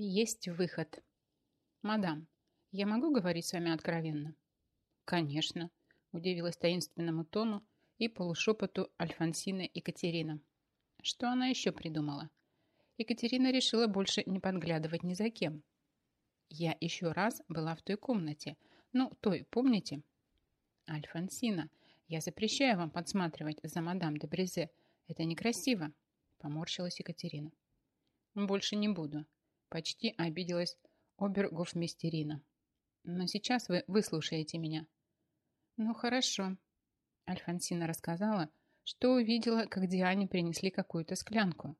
Есть выход. Мадам, я могу говорить с вами откровенно? Конечно, удивилась таинственному тону и полушепоту Альфонсины Екатерина. Что она еще придумала? Екатерина решила больше не подглядывать ни за кем. Я еще раз была в той комнате. Ну, той, помните? Альфонсина, я запрещаю вам подсматривать за мадам де Брезе. Это некрасиво, поморщилась Екатерина. Больше не буду. Почти обиделась обергофмистерина. Но сейчас вы выслушаете меня. Ну, хорошо. Альфонсина рассказала, что увидела, как Диане принесли какую-то склянку.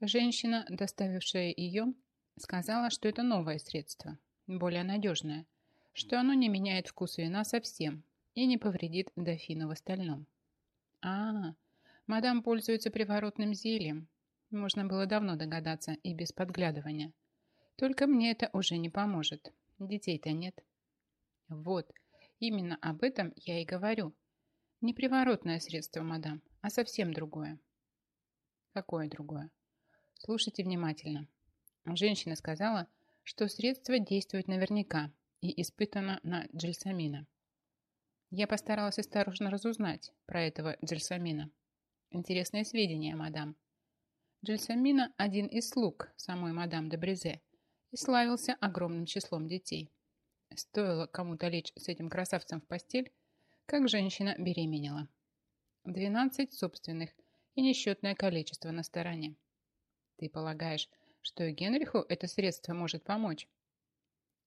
Женщина, доставившая ее, сказала, что это новое средство, более надежное, что оно не меняет вкус вина совсем и не повредит дофину в остальном. А, мадам пользуется приворотным зельем. Можно было давно догадаться и без подглядывания. Только мне это уже не поможет. Детей-то нет. Вот, именно об этом я и говорю. Не приворотное средство, мадам, а совсем другое. Какое другое? Слушайте внимательно. Женщина сказала, что средство действует наверняка и испытано на джельсамина. Я постаралась осторожно разузнать про этого джельсамина. Интересные сведения, мадам. Джельсамина – один из слуг самой мадам де Брезе и славился огромным числом детей. Стоило кому-то лечь с этим красавцем в постель, как женщина беременела. 12 собственных и несчетное количество на стороне. Ты полагаешь, что Генриху это средство может помочь?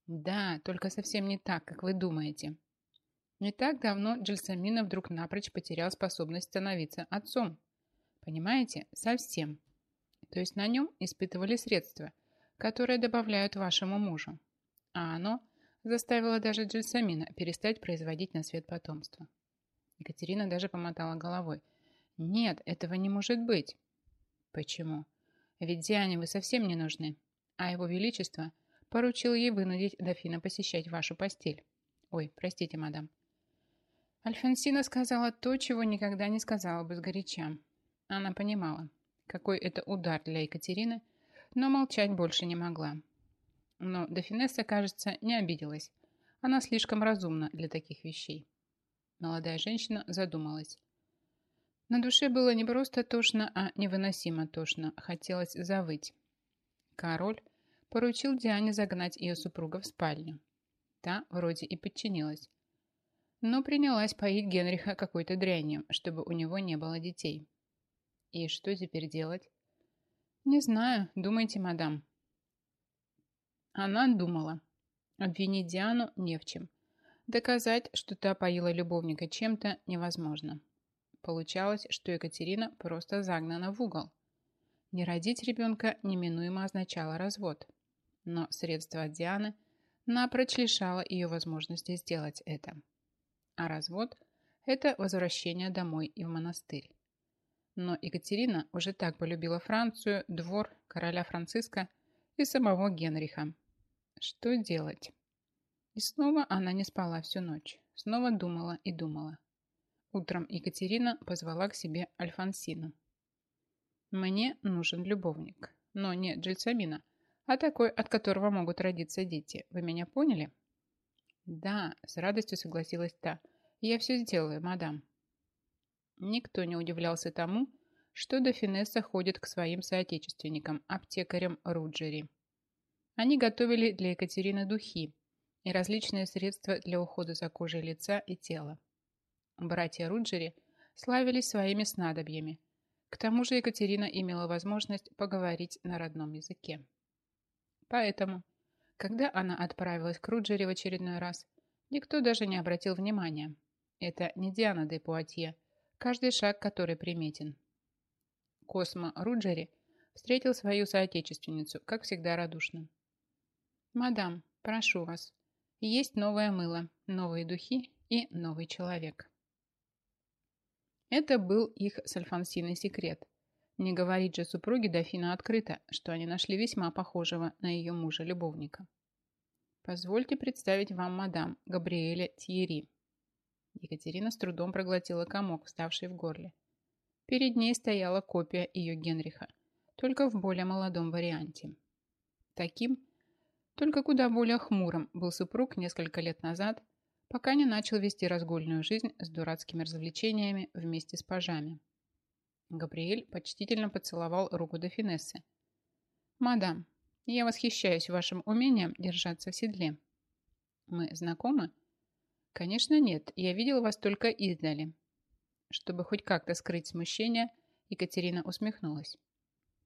Да, только совсем не так, как вы думаете. Не так давно Джельсамина вдруг напрочь потерял способность становиться отцом. Понимаете? Совсем. То есть на нем испытывали средства, которые добавляют вашему мужу. А оно заставило даже Джельсамина перестать производить на свет потомство. Екатерина даже помотала головой. «Нет, этого не может быть». «Почему?» «Ведь Диане вы совсем не нужны, а его величество поручил ей вынудить дофина посещать вашу постель. Ой, простите, мадам». Альфонсина сказала то, чего никогда не сказала бы сгоряча. Она понимала, какой это удар для Екатерины, но молчать больше не могла. Но дофинесса, кажется, не обиделась. Она слишком разумна для таких вещей. Молодая женщина задумалась. На душе было не просто тошно, а невыносимо тошно. Хотелось завыть. Король поручил Диане загнать ее супруга в спальню. Та вроде и подчинилась. Но принялась поить Генриха какой-то дрянью, чтобы у него не было детей. И что теперь делать? Не знаю, думайте, мадам. Она думала. Обвинить Диану не в чем. Доказать, что та поила любовника чем-то, невозможно. Получалось, что Екатерина просто загнана в угол. Не родить ребенка неминуемо означало развод. Но средство от Дианы напрочь лишало ее возможности сделать это. А развод – это возвращение домой и в монастырь. Но Екатерина уже так полюбила Францию, двор, короля Франциска и самого Генриха. Что делать? И снова она не спала всю ночь. Снова думала и думала. Утром Екатерина позвала к себе Альфонсину. «Мне нужен любовник, но не Джельсамина, а такой, от которого могут родиться дети. Вы меня поняли?» «Да», – с радостью согласилась та. «Я все сделаю, мадам». Никто не удивлялся тому, что Дофинесса ходит к своим соотечественникам, аптекарям Руджери. Они готовили для Екатерины духи, и различные средства для ухода за кожей лица и тела. Братья Руджери славились своими снадобьями. К тому же Екатерина имела возможность поговорить на родном языке. Поэтому, когда она отправилась к Руджери в очередной раз, никто даже не обратил внимания. Это не Диана де Пуатье, каждый шаг который приметен. Космо Руджери встретил свою соотечественницу, как всегда радушно. «Мадам, прошу вас, есть новое мыло, новые духи и новый человек. Это был их с Альфонсиной секрет. Не говорить же супруге дофина открыто, что они нашли весьма похожего на ее мужа-любовника. Позвольте представить вам мадам Габриэля Тьерри. Екатерина с трудом проглотила комок, вставший в горле. Перед ней стояла копия ее Генриха, только в более молодом варианте. Таким, только куда более хмурым был супруг несколько лет назад, пока не начал вести разгульную жизнь с дурацкими развлечениями вместе с пажами. Габриэль почтительно поцеловал руку до Финессы. «Мадам, я восхищаюсь вашим умением держаться в седле. Мы знакомы?» «Конечно нет, я видел вас только издали». Чтобы хоть как-то скрыть смущение, Екатерина усмехнулась.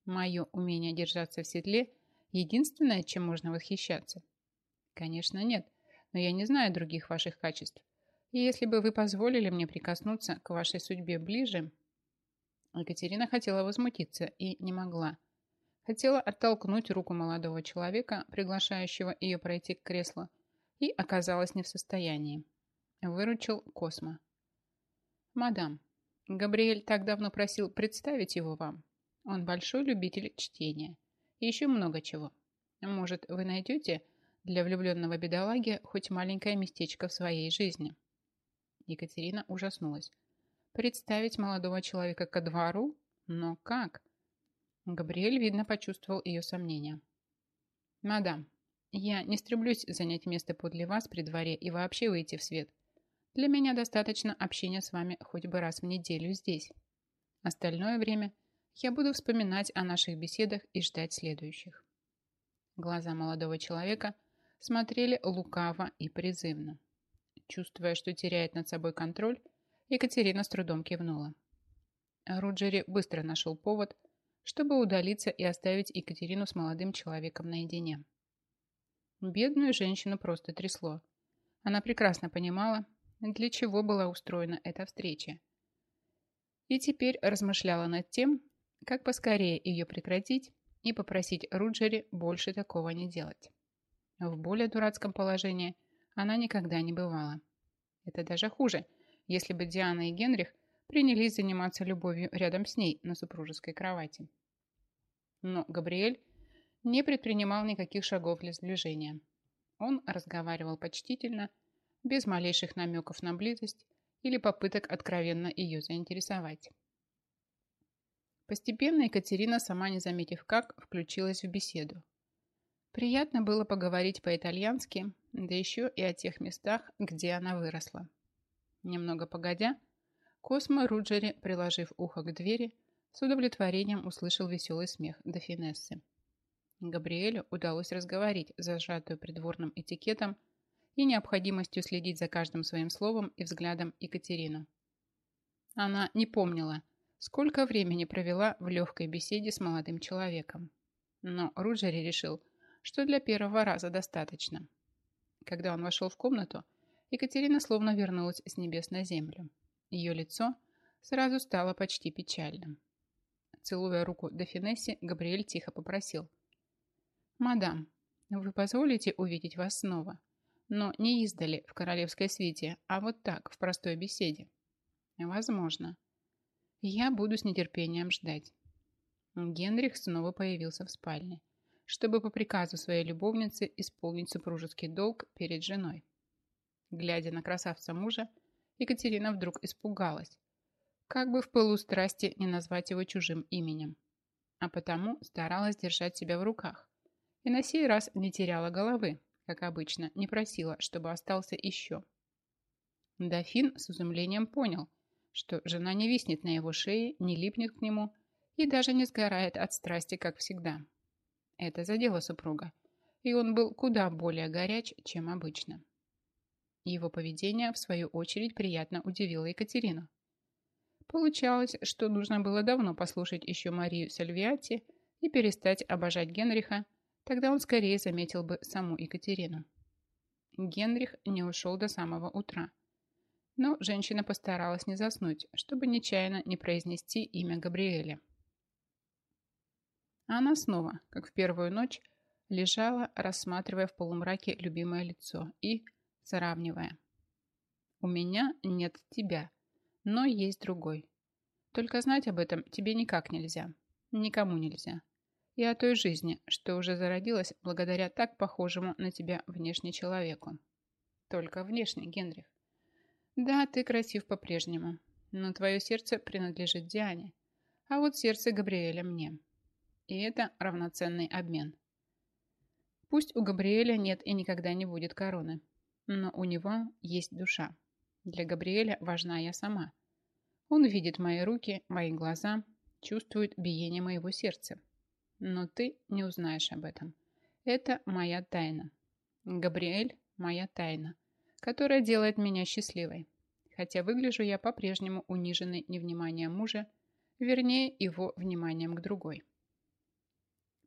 «Мое умение держаться в седле – единственное, чем можно восхищаться?» «Конечно нет, но я не знаю других ваших качеств. И если бы вы позволили мне прикоснуться к вашей судьбе ближе...» Екатерина хотела возмутиться и не могла. Хотела оттолкнуть руку молодого человека, приглашающего ее пройти к креслу, и оказалась не в состоянии. Выручил Космо. «Мадам, Габриэль так давно просил представить его вам. Он большой любитель чтения. И еще много чего. Может, вы найдете для влюбленного бедолаги хоть маленькое местечко в своей жизни?» Екатерина ужаснулась. «Представить молодого человека ко двору? Но как?» Габриэль, видно, почувствовал ее сомнения. «Мадам, я не стремлюсь занять место подле вас при дворе и вообще выйти в свет. Для меня достаточно общения с вами хоть бы раз в неделю здесь. Остальное время я буду вспоминать о наших беседах и ждать следующих. Глаза молодого человека смотрели лукаво и призывно. Чувствуя, что теряет над собой контроль, Екатерина с трудом кивнула. Руджери быстро нашел повод, чтобы удалиться и оставить Екатерину с молодым человеком наедине. Бедную женщину просто трясло. Она прекрасно понимала, для чего была устроена эта встреча. И теперь размышляла над тем, как поскорее ее прекратить и попросить Руджери больше такого не делать. В более дурацком положении она никогда не бывала. Это даже хуже, если бы Диана и Генрих принялись заниматься любовью рядом с ней на супружеской кровати. Но Габриэль не предпринимал никаких шагов для сближения. Он разговаривал почтительно, без малейших намеков на близость или попыток откровенно ее заинтересовать. Постепенно Екатерина, сама не заметив как, включилась в беседу. Приятно было поговорить по-итальянски, да еще и о тех местах, где она выросла. Немного погодя, Космо Руджери, приложив ухо к двери, с удовлетворением услышал веселый смех Дофинессы. Габриэлю удалось разговорить зажатую придворным этикетом и необходимостью следить за каждым своим словом и взглядом Екатерину. Она не помнила, сколько времени провела в легкой беседе с молодым человеком. Но Руджери решил, что для первого раза достаточно. Когда он вошел в комнату, Екатерина словно вернулась с небес на землю. Ее лицо сразу стало почти печальным. Целуя руку Дофинессе, Габриэль тихо попросил. «Мадам, вы позволите увидеть вас снова?» Но не издали в королевской свите, а вот так, в простой беседе. Возможно. Я буду с нетерпением ждать. Генрих снова появился в спальне, чтобы по приказу своей любовницы исполнить супружеский долг перед женой. Глядя на красавца мужа, Екатерина вдруг испугалась, как бы в пылу страсти не назвать его чужим именем, а потому старалась держать себя в руках и на сей раз не теряла головы, как обычно, не просила, чтобы остался еще. Дофин с изумлением понял, что жена не виснет на его шее, не липнет к нему и даже не сгорает от страсти, как всегда. Это задело супруга, и он был куда более горяч, чем обычно. Его поведение, в свою очередь, приятно удивило Екатерину. Получалось, что нужно было давно послушать еще Марию Сальвиати и перестать обожать Генриха, Тогда он скорее заметил бы саму Екатерину. Генрих не ушел до самого утра. Но женщина постаралась не заснуть, чтобы нечаянно не произнести имя Габриэля. Она снова, как в первую ночь, лежала, рассматривая в полумраке любимое лицо и сравнивая. «У меня нет тебя, но есть другой. Только знать об этом тебе никак нельзя. Никому нельзя и о той жизни, что уже зародилась благодаря так похожему на тебя внешне человеку. Только внешне, Генрих. Да, ты красив по-прежнему, но твое сердце принадлежит Диане, а вот сердце Габриэля мне. И это равноценный обмен. Пусть у Габриэля нет и никогда не будет короны, но у него есть душа. Для Габриэля важна я сама. Он видит мои руки, мои глаза, чувствует биение моего сердца. Но ты не узнаешь об этом. Это моя тайна. Габриэль – моя тайна, которая делает меня счастливой. Хотя выгляжу я по-прежнему униженной невниманием мужа, вернее, его вниманием к другой.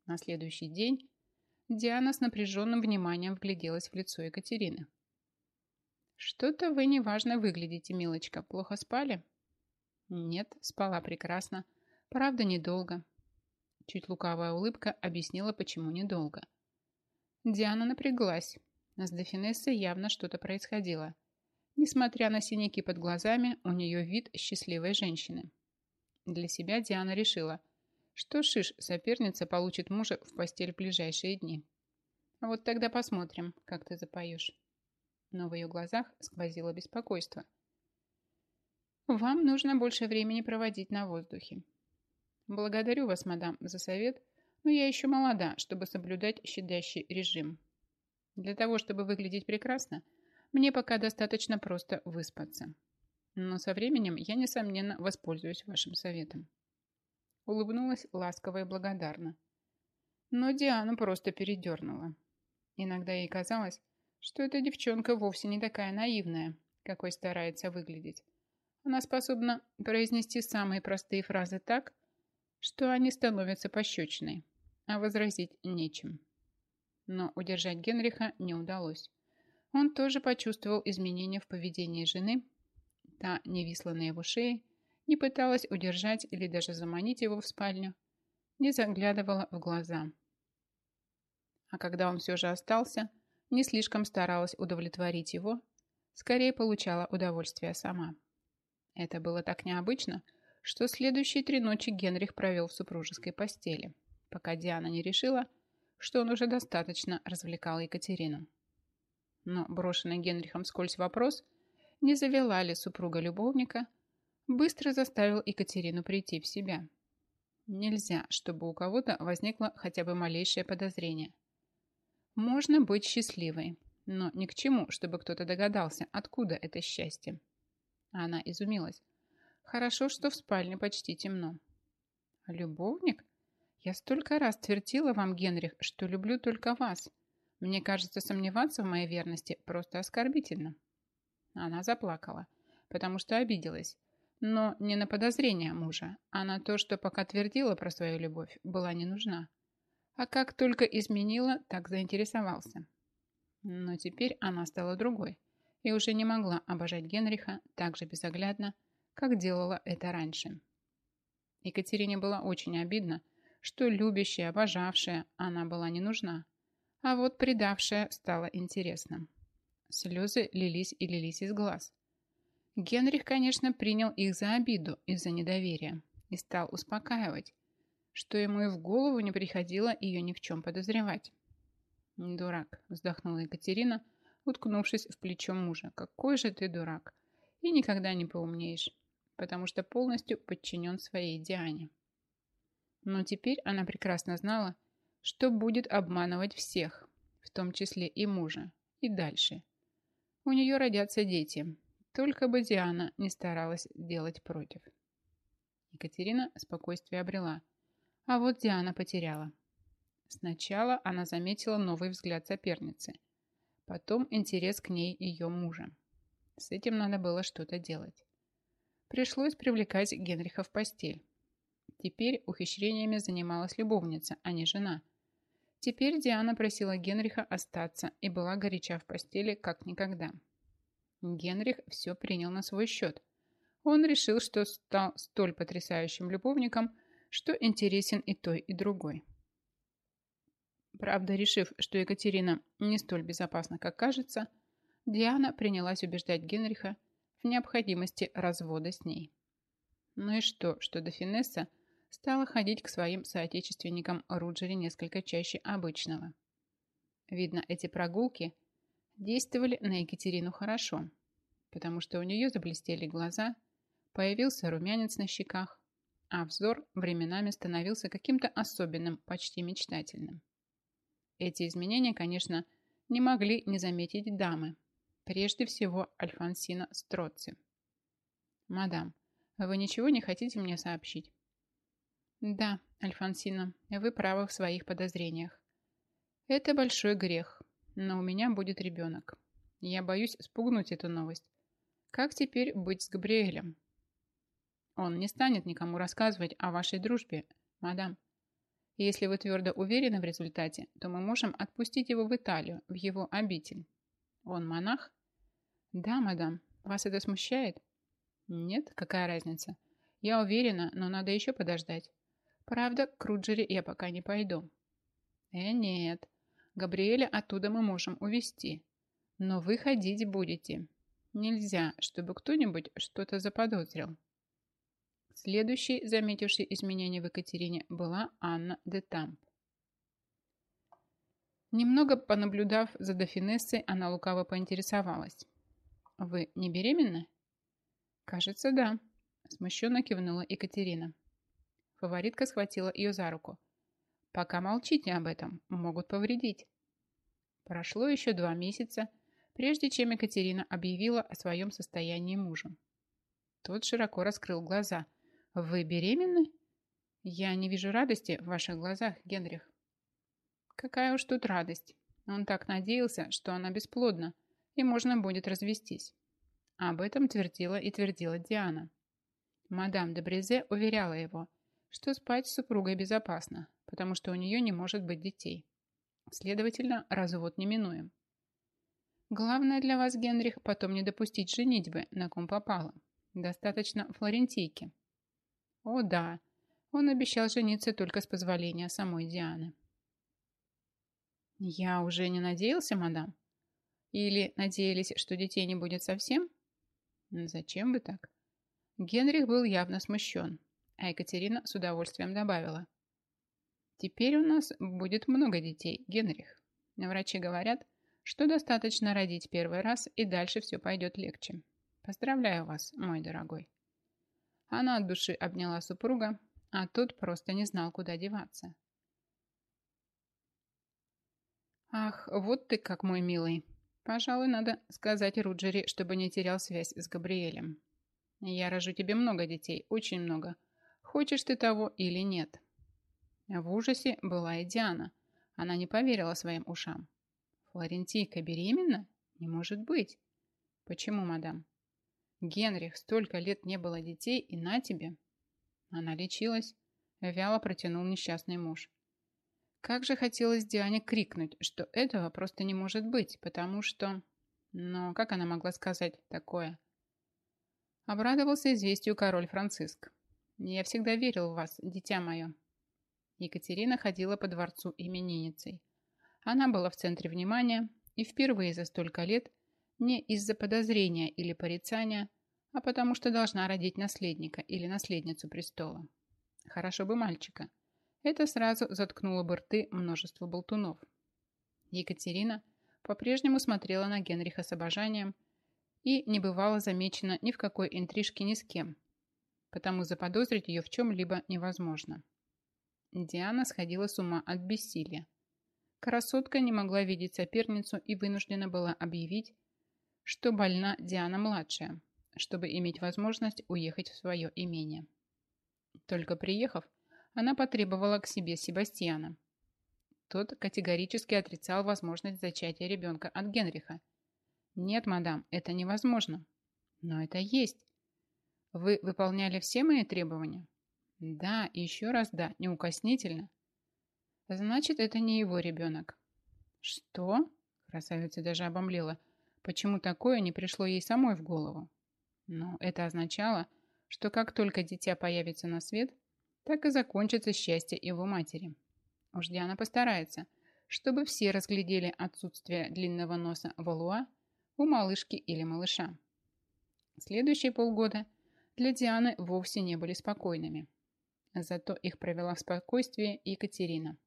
На следующий день Диана с напряженным вниманием вгляделась в лицо Екатерины. «Что-то вы неважно выглядите, милочка. Плохо спали?» «Нет, спала прекрасно. Правда, недолго». Чуть лукавая улыбка объяснила, почему недолго. Диана напряглась. С Дефинессой явно что-то происходило. Несмотря на синяки под глазами, у нее вид счастливой женщины. Для себя Диана решила – что шиш соперница получит мужа в постель в ближайшие дни. А вот тогда посмотрим, как ты запоешь. Но в ее глазах сквозило беспокойство. Вам нужно больше времени проводить на воздухе. Благодарю вас, мадам, за совет, но я еще молода, чтобы соблюдать щадящий режим. Для того, чтобы выглядеть прекрасно, мне пока достаточно просто выспаться. Но со временем я, несомненно, воспользуюсь вашим советом. Улыбнулась ласково и благодарно. Но Диану просто передернула. Иногда ей казалось, что эта девчонка вовсе не такая наивная, какой старается выглядеть. Она способна произнести самые простые фразы так, что они становятся пощечиной, а возразить нечем. Но удержать Генриха не удалось. Он тоже почувствовал изменения в поведении жены. Та не висла на его шее, не пыталась удержать или даже заманить его в спальню, не заглядывала в глаза. А когда он все же остался, не слишком старалась удовлетворить его, скорее получала удовольствие сама. Это было так необычно, что следующие три ночи Генрих провел в супружеской постели, пока Диана не решила, что он уже достаточно развлекал Екатерину. Но брошенный Генрихом скользь вопрос, не завела ли супруга любовника – быстро заставил Екатерину прийти в себя. Нельзя, чтобы у кого-то возникло хотя бы малейшее подозрение. Можно быть счастливой, но ни к чему, чтобы кто-то догадался, откуда это счастье. Она изумилась. Хорошо, что в спальне почти темно. Любовник? Я столько раз твердила вам, Генрих, что люблю только вас. Мне кажется, сомневаться в моей верности просто оскорбительно. Она заплакала, потому что обиделась но не на подозрения мужа, а на то, что пока твердила про свою любовь, была не нужна. А как только изменила, так заинтересовался. Но теперь она стала другой и уже не могла обожать Генриха так же безоглядно, как делала это раньше. Екатерине было очень обидно, что любящая, обожавшая она была не нужна, а вот предавшая стала интересна. Слезы лились и лились из глаз. Генрих, конечно, принял их за обиду из-за недоверия и стал успокаивать, что ему и в голову не приходило ее ни в чем подозревать. «Дурак», – вздохнула Екатерина, уткнувшись в плечо мужа. «Какой же ты дурак! И никогда не поумнеешь, потому что полностью подчинен своей Диане». Но теперь она прекрасно знала, что будет обманывать всех, в том числе и мужа, и дальше. У нее родятся дети, только бы Диана не старалась делать против. Екатерина спокойствие обрела, а вот Диана потеряла. Сначала она заметила новый взгляд соперницы, потом интерес к ней ее мужа. С этим надо было что-то делать. Пришлось привлекать Генриха в постель. Теперь ухищрениями занималась любовница, а не жена. Теперь Диана просила Генриха остаться и была горяча в постели, как никогда. Генрих все принял на свой счет. Он решил, что стал столь потрясающим любовником, что интересен и той, и другой. Правда, решив, что Екатерина не столь безопасна, как кажется, Диана принялась убеждать Генриха в необходимости развода с ней. Ну и что, что Дофинесса стала ходить к своим соотечественникам Руджери несколько чаще обычного. Видно, эти прогулки действовали на Екатерину хорошо, потому что у нее заблестели глаза, появился румянец на щеках, а взор временами становился каким-то особенным, почти мечтательным. Эти изменения, конечно, не могли не заметить дамы. Прежде всего, Альфонсина Строци. «Мадам, вы ничего не хотите мне сообщить?» «Да, Альфонсина, вы правы в своих подозрениях. Это большой грех, но у меня будет ребенок. Я боюсь спугнуть эту новость. Как теперь быть с Габриэлем?» «Он не станет никому рассказывать о вашей дружбе, мадам. Если вы твердо уверены в результате, то мы можем отпустить его в Италию, в его обитель. Он монах? Да, мадам. Вас это смущает? Нет, какая разница? Я уверена, но надо еще подождать. Правда, к Руджере я пока не пойду. Э, нет. Габриэля оттуда мы можем увезти. Но вы ходить будете. Нельзя, чтобы кто-нибудь что-то заподозрил. Следующей, заметившей изменения в Екатерине, была Анна де Тамп. Немного понаблюдав за дофинессой, она лукаво поинтересовалась. «Вы не беременны?» «Кажется, да», – смущенно кивнула Екатерина. Фаворитка схватила ее за руку. «Пока молчите об этом, могут повредить». Прошло еще два месяца, прежде чем Екатерина объявила о своем состоянии мужу. Тот широко раскрыл глаза – «Вы беременны?» «Я не вижу радости в ваших глазах, Генрих». «Какая уж тут радость. Он так надеялся, что она бесплодна, и можно будет развестись». Об этом твердила и твердила Диана. Мадам де Брезе уверяла его, что спать с супругой безопасно, потому что у нее не может быть детей. Следовательно, развод неминуем. Главное для вас, Генрих, потом не допустить женитьбы, на ком попало. Достаточно флорентийки. О да, он обещал жениться только с позволения самой Дианы. Я уже не надеялся, мадам? Или надеялись, что детей не будет совсем? Зачем бы так? Генрих был явно смущен, а Екатерина с удовольствием добавила. Теперь у нас будет много детей, Генрих. Врачи говорят, что достаточно родить первый раз, и дальше все пойдет легче. Поздравляю вас, мой дорогой. Она от души обняла супруга, а тот просто не знал, куда деваться. «Ах, вот ты как мой милый. Пожалуй, надо сказать Руджери, чтобы не терял связь с Габриэлем. Я рожу тебе много детей, очень много. Хочешь ты того или нет?» В ужасе была и Диана. Она не поверила своим ушам. «Флорентийка беременна? Не может быть!» «Почему, мадам?» Генрих, столько лет не было детей, и на тебе. Она лечилась. Вяло протянул несчастный муж. Как же хотелось Диане крикнуть, что этого просто не может быть, потому что... Но как она могла сказать такое? Обрадовался известию король Франциск. «Я всегда верил в вас, дитя мое». Екатерина ходила по дворцу именинницей. Она была в центре внимания и впервые за столько лет не из-за подозрения или порицания, а потому что должна родить наследника или наследницу престола. Хорошо бы мальчика. Это сразу заткнуло бы рты множество болтунов. Екатерина по-прежнему смотрела на Генриха с обожанием и не бывала замечена ни в какой интрижке ни с кем, потому заподозрить ее в чем-либо невозможно. Диана сходила с ума от бессилия. Красотка не могла видеть соперницу и вынуждена была объявить, что больна Диана-младшая, чтобы иметь возможность уехать в свое имение. Только приехав, она потребовала к себе Себастьяна. Тот категорически отрицал возможность зачатия ребенка от Генриха. «Нет, мадам, это невозможно». «Но это есть». «Вы выполняли все мои требования?» «Да, и еще раз да, неукоснительно». «Значит, это не его ребенок». «Что?» Красавица даже обомлела – Почему такое не пришло ей самой в голову? Но это означало, что как только дитя появится на свет, так и закончится счастье его матери. Уж Диана постарается, чтобы все разглядели отсутствие длинного носа валуа у малышки или малыша. Следующие полгода для Дианы вовсе не были спокойными. Зато их провела в спокойствии Екатерина.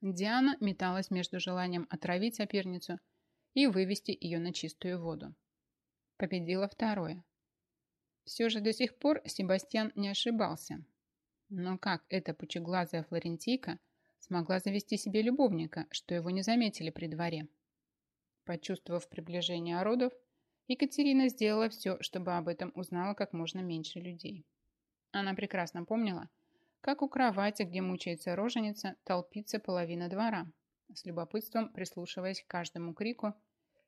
Диана металась между желанием отравить соперницу – и вывести ее на чистую воду. Победило второе. Все же до сих пор Себастьян не ошибался. Но как эта пучеглазая флорентийка смогла завести себе любовника, что его не заметили при дворе. Почувствовав приближение родов, Екатерина сделала все, чтобы об этом узнала как можно меньше людей. Она прекрасно помнила, как у кровати, где мучается роженица, толпится половина двора, с любопытством прислушиваясь к каждому крику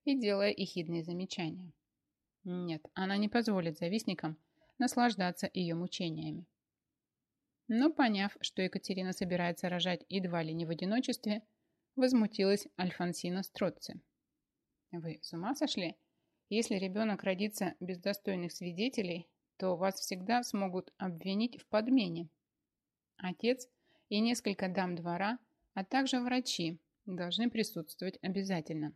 и делая ехидные замечания. Нет, она не позволит завистникам наслаждаться ее мучениями. Но поняв, что Екатерина собирается рожать едва ли не в одиночестве, возмутилась Альфонсина Строци. «Вы с ума сошли? Если ребенок родится без достойных свидетелей, то вас всегда смогут обвинить в подмене. Отец и несколько дам двора, а также врачи должны присутствовать обязательно.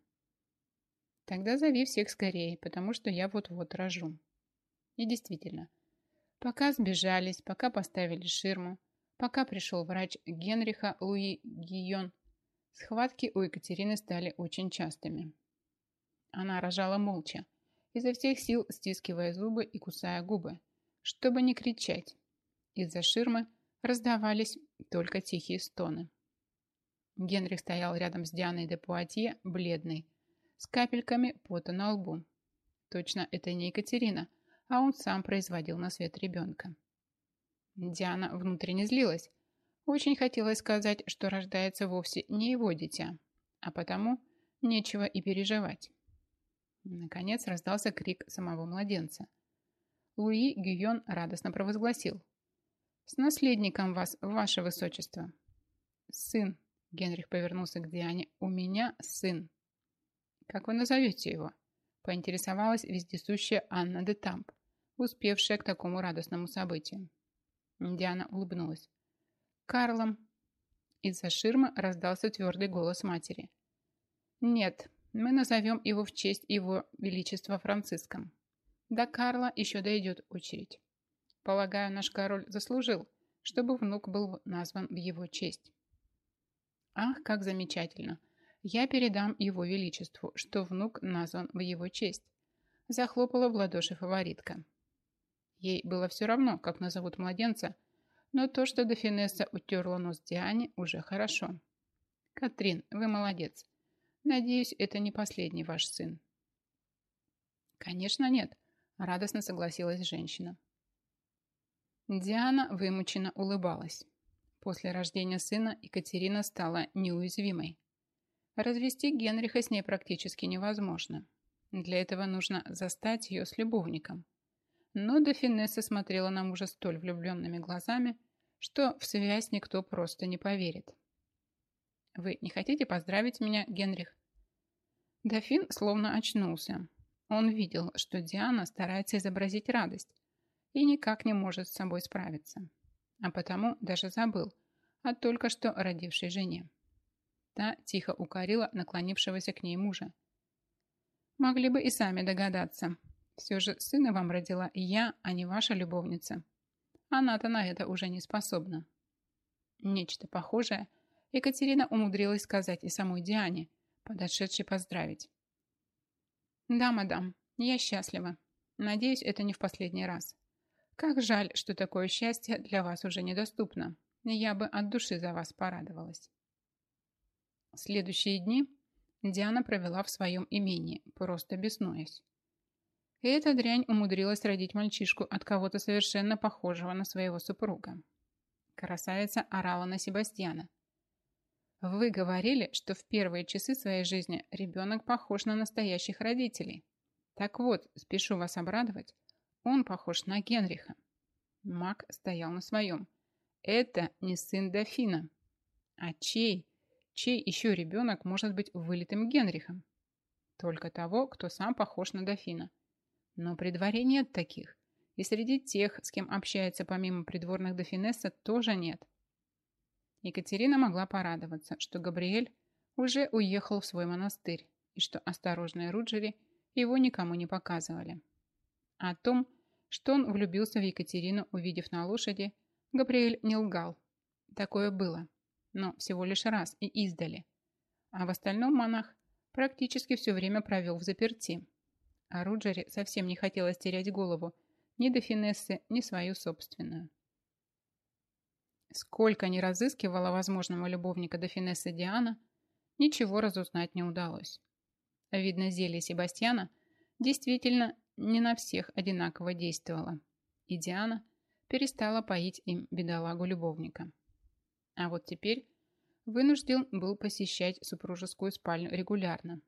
Тогда зови всех скорее, потому что я вот-вот рожу. И действительно, пока сбежались, пока поставили ширму, пока пришел врач Генриха Луи Гийон, схватки у Екатерины стали очень частыми. Она рожала молча, изо всех сил стискивая зубы и кусая губы, чтобы не кричать. Из-за ширмы раздавались только тихие стоны. Генрих стоял рядом с Дианой де Пуатье, бледный, с капельками пота на лбу. Точно это не Екатерина, а он сам производил на свет ребенка. Диана внутренне злилась. Очень хотелось сказать, что рождается вовсе не его дитя, а потому нечего и переживать. Наконец раздался крик самого младенца. Луи Гюйон радостно провозгласил. «С наследником вас, ваше высочество!» «Сын!» — Генрих повернулся к Диане. «У меня сын!» «Как вы назовете его?» — поинтересовалась вездесущая Анна де Тамп, успевшая к такому радостному событию. Диана улыбнулась. «Карлом!» Из-за ширмы раздался твердый голос матери. «Нет, мы назовем его в честь его величества Франциском. До Карла еще дойдет очередь. Полагаю, наш король заслужил, чтобы внук был назван в его честь. Ах, как замечательно! Я передам его величеству, что внук назван в его честь. Захлопала в ладоши фаворитка. Ей было все равно, как назовут младенца, но то, что Дофинесса утерла нос Диане, уже хорошо. Катрин, вы молодец. Надеюсь, это не последний ваш сын. Конечно, нет, радостно согласилась женщина. Диана вымученно улыбалась. После рождения сына Екатерина стала неуязвимой. Развести Генриха с ней практически невозможно. Для этого нужно застать ее с любовником. Но Дофинесса смотрела на мужа столь влюбленными глазами, что в связь никто просто не поверит. Вы не хотите поздравить меня, Генрих?» Дофин словно очнулся. Он видел, что Диана старается изобразить радость и никак не может с собой справиться. А потому даже забыл о только что родившей жене. Та тихо укорила наклонившегося к ней мужа. «Могли бы и сами догадаться. Все же сына вам родила я, а не ваша любовница. Она-то на это уже не способна». Нечто похожее – Екатерина умудрилась сказать и самой Диане, подошедшей поздравить. «Да, мадам, я счастлива. Надеюсь, это не в последний раз. Как жаль, что такое счастье для вас уже недоступно. Я бы от души за вас порадовалась». Следующие дни Диана провела в своем имении, просто беснуясь. Эта дрянь умудрилась родить мальчишку от кого-то совершенно похожего на своего супруга. Красавица орала на Себастьяна – вы говорили, что в первые часы своей жизни ребенок похож на настоящих родителей. Так вот, спешу вас обрадовать, он похож на Генриха. Мак стоял на своем. Это не сын дофина. А чей? Чей еще ребенок может быть вылитым Генрихом? Только того, кто сам похож на дофина. Но при дворе нет таких. И среди тех, с кем общается помимо придворных дофинесса, тоже нет. Екатерина могла порадоваться, что Габриэль уже уехал в свой монастырь и что осторожные Руджери его никому не показывали. О том, что он влюбился в Екатерину, увидев на лошади, Габриэль не лгал. Такое было, но всего лишь раз и издали. А в остальном монах практически все время провел в заперти. А Руджери совсем не хотелось терять голову ни до Финессы, ни свою собственную. Сколько ни разыскивала возможного любовника дофинесса Диана, ничего разузнать не удалось. Видно, зелье Себастьяна действительно не на всех одинаково действовало, и Диана перестала поить им бедолагу-любовника. А вот теперь вынужден был посещать супружескую спальню регулярно,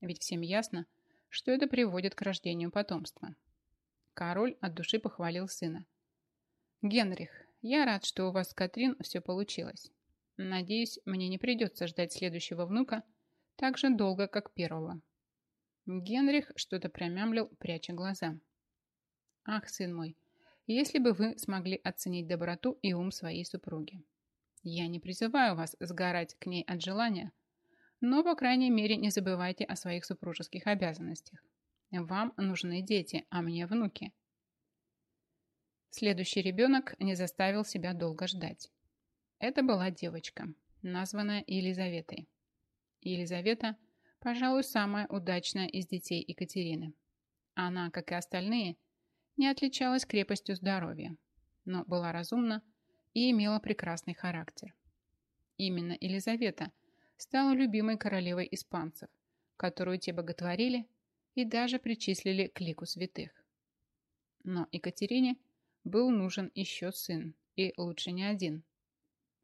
ведь всем ясно, что это приводит к рождению потомства. Король от души похвалил сына. «Генрих, я рад, что у вас с Катрин все получилось. Надеюсь, мне не придется ждать следующего внука так же долго, как первого. Генрих что-то промямлил, пряча глаза. Ах, сын мой, если бы вы смогли оценить доброту и ум своей супруги. Я не призываю вас сгорать к ней от желания, но, по крайней мере, не забывайте о своих супружеских обязанностях. Вам нужны дети, а мне внуки. Следующий ребенок не заставил себя долго ждать. Это была девочка, названная Елизаветой. Елизавета, пожалуй, самая удачная из детей Екатерины. Она, как и остальные, не отличалась крепостью здоровья, но была разумна и имела прекрасный характер. Именно Елизавета стала любимой королевой испанцев, которую те боготворили и даже причислили к лику святых. Но Екатерине – был нужен еще сын, и лучше не один.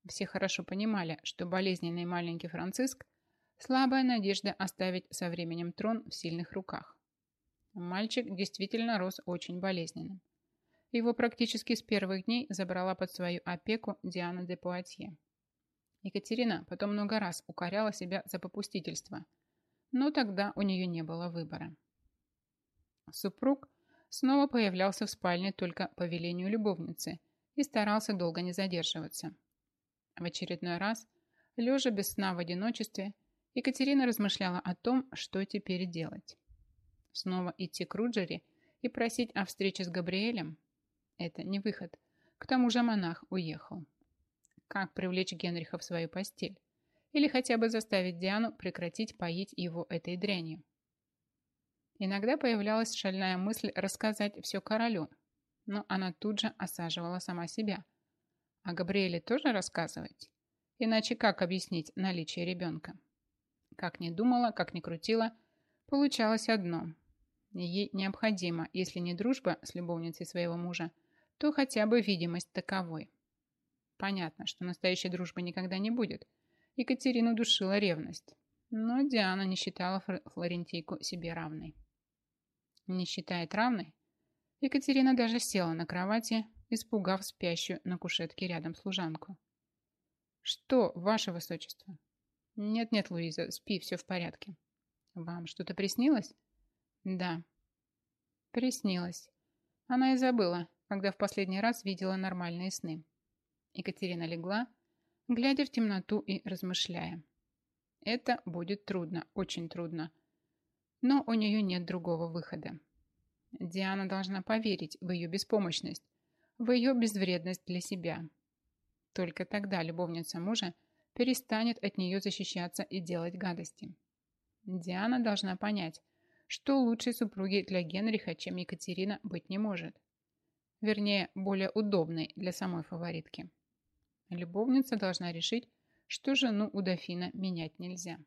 Все хорошо понимали, что болезненный маленький Франциск – слабая надежда оставить со временем трон в сильных руках. Мальчик действительно рос очень болезненным. Его практически с первых дней забрала под свою опеку Диана де Пуатье. Екатерина потом много раз укоряла себя за попустительство, но тогда у нее не было выбора. Супруг снова появлялся в спальне только по велению любовницы и старался долго не задерживаться. В очередной раз, лежа без сна в одиночестве, Екатерина размышляла о том, что теперь делать. Снова идти к Руджери и просить о встрече с Габриэлем? Это не выход. К тому же монах уехал. Как привлечь Генриха в свою постель? Или хотя бы заставить Диану прекратить поить его этой дрянью? Иногда появлялась шальная мысль рассказать все королю, но она тут же осаживала сама себя. А Габриэле тоже рассказывать? Иначе как объяснить наличие ребенка? Как ни думала, как ни крутила, получалось одно. Ей необходимо, если не дружба с любовницей своего мужа, то хотя бы видимость таковой. Понятно, что настоящей дружбы никогда не будет. Екатерину душила ревность. Но Диана не считала Флорентийку себе равной не считает равной, Екатерина даже села на кровати, испугав спящую на кушетке рядом служанку. «Что, ваше высочество?» «Нет-нет, Луиза, спи, все в порядке». «Вам что-то приснилось?» «Да». «Приснилось». Она и забыла, когда в последний раз видела нормальные сны. Екатерина легла, глядя в темноту и размышляя. Это будет трудно, очень трудно но у нее нет другого выхода. Диана должна поверить в ее беспомощность, в ее безвредность для себя. Только тогда любовница мужа перестанет от нее защищаться и делать гадости. Диана должна понять, что лучшей супруги для Генриха, чем Екатерина, быть не может. Вернее, более удобной для самой фаворитки. Любовница должна решить, что жену у дофина менять нельзя.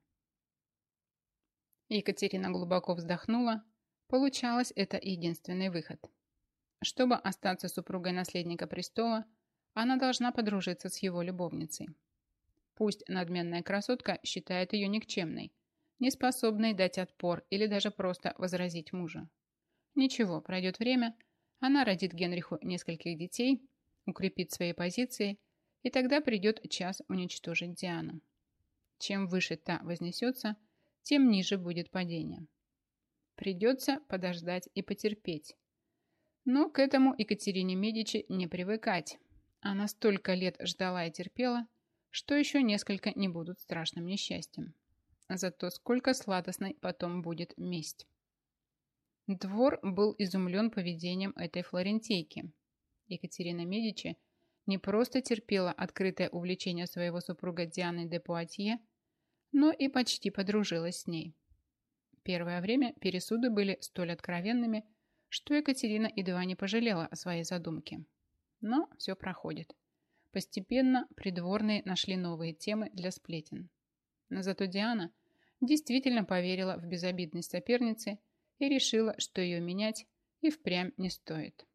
Екатерина глубоко вздохнула. Получалось, это единственный выход. Чтобы остаться супругой наследника престола, она должна подружиться с его любовницей. Пусть надменная красотка считает ее никчемной, неспособной дать отпор или даже просто возразить мужу. Ничего, пройдет время, она родит Генриху нескольких детей, укрепит свои позиции, и тогда придет час уничтожить Диану. Чем выше та вознесется, тем ниже будет падение. Придется подождать и потерпеть. Но к этому Екатерине Медичи не привыкать. Она столько лет ждала и терпела, что еще несколько не будут страшным несчастьем. Зато сколько сладостной потом будет месть. Двор был изумлен поведением этой флорентийки. Екатерина Медичи не просто терпела открытое увлечение своего супруга Дианы де Пуатье, но и почти подружилась с ней. Первое время пересуды были столь откровенными, что Екатерина едва не пожалела о своей задумке. Но все проходит. Постепенно придворные нашли новые темы для сплетен. Но зато Диана действительно поверила в безобидность соперницы и решила, что ее менять и впрямь не стоит.